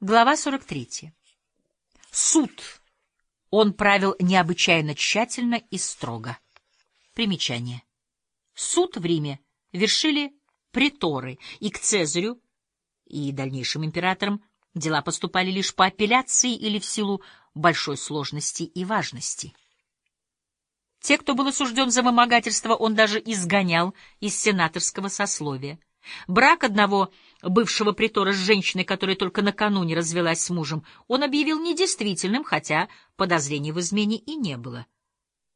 Глава 43. Суд. Он правил необычайно тщательно и строго. Примечание. Суд в Риме вершили приторы, и к Цезарю и дальнейшим императорам дела поступали лишь по апелляции или в силу большой сложности и важности. Те, кто был осужден за вымогательство, он даже изгонял из сенаторского сословия. Брак одного бывшего притора с женщиной, которая только накануне развелась с мужем, он объявил недействительным, хотя подозрений в измене и не было.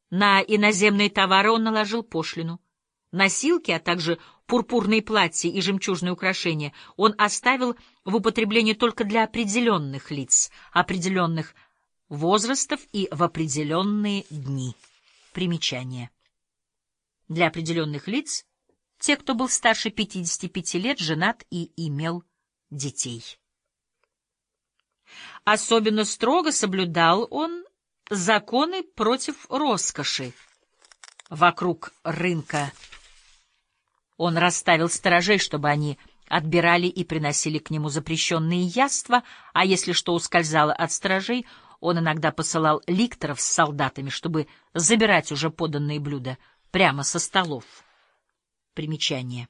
На иноземные товары он наложил пошлину. Носилки, а также пурпурные платья и жемчужные украшения он оставил в употреблении только для определенных лиц, определенных возрастов и в определенные дни. Примечание. Для определенных лиц — те, кто был старше 55 лет, женат и имел детей. Особенно строго соблюдал он законы против роскоши вокруг рынка. Он расставил сторожей, чтобы они отбирали и приносили к нему запрещенные яства, а если что ускользало от сторожей — он иногда посылал ликторов с солдатами, чтобы забирать уже поданные блюда прямо со столов. Примечание.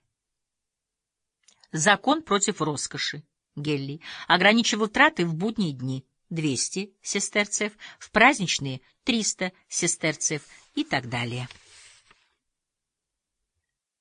Закон против роскоши. Гелли ограничивал траты в будние дни 200 сестерцев, в праздничные 300 сестерцев и так далее.